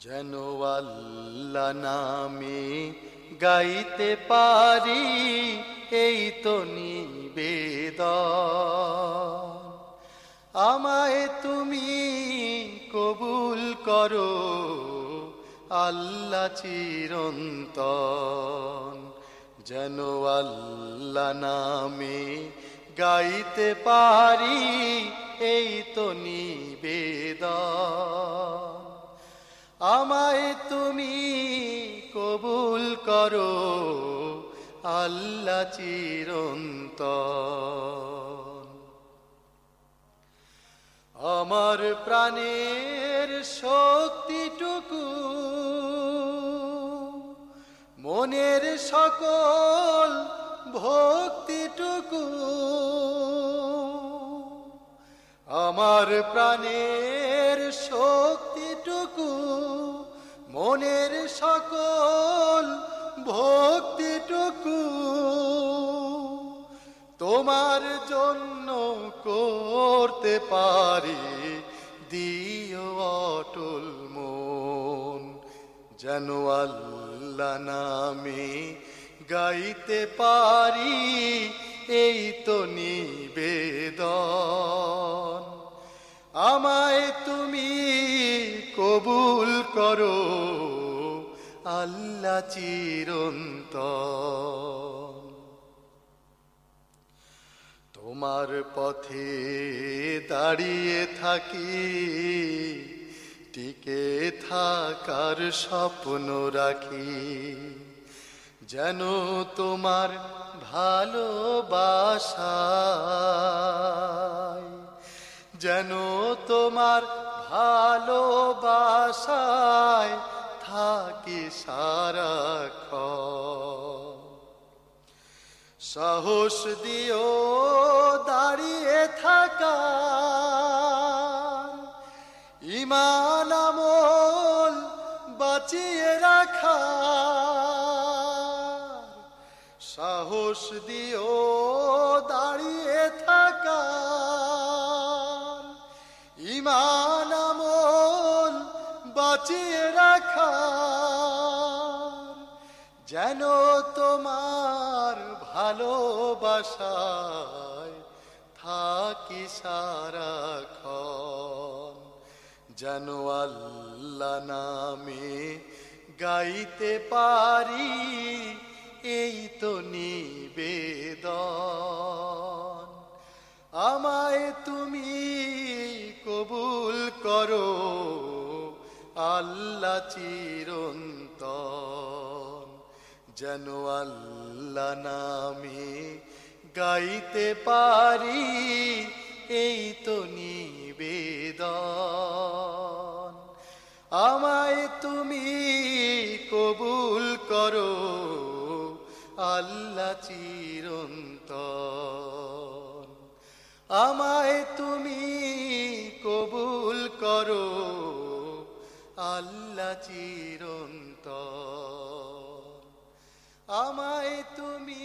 যেন আল্লাহ নামে গাইতে পারি, এই তো নিবেদন। আমায় তুমি কবুল করো আল্লাহ চিরন্তন। যেন আল্লাহ নামে গাইতে পারি, এই তো নিবেদন। আমায় তুমি কবুল করো, আল্লাহ চিরন্ত আমার প্রাণের শক্তিটুকু, মনের সকল ভক্তিটুকু, আমার প্রাণের শক্তিটুকু মনের সকল ভক্তিটুকু তোমার জন্য করতে পারি, দিও অটল মন। যেন আল্লাহ নামে গাইতে পারি, এই তো নিবেদন করো, আল্লাহ চিরন্ত তোমার পথে দাঁড়িয়ে থাকি, টিকে থাকার স্বপ্ন রাখি। যেন তোমার ভালোবাসায়, যেন তোমার ভালোবাসায় থাকি সারাক্ষ সাহস দিও দাঁড়িয়ে থাকা। ইমান, আমল বাঁচিয়ে রাখা। সাহস দিও দাঁড়িয়ে থাকা। ইমান বাঁচিয়ে রাখা যেন তোমার ভালোবাসায় থাকি সারাক্ষণ, যেন আল্লাহ নামে গাইতে পারি, এই তো নিবেদন। আমায় তুমি কবুল করো। আল্লাহ চিরন্তন, যেন আল্লাহ নামে গাইতে পারি, এই তো নিবেদন। আমায় তুমি কবুল করো, আল্লাহ চিরন্তন। আমায় তুমি কবুল করো আল্লাহ চিরন্ত আমায় তুমি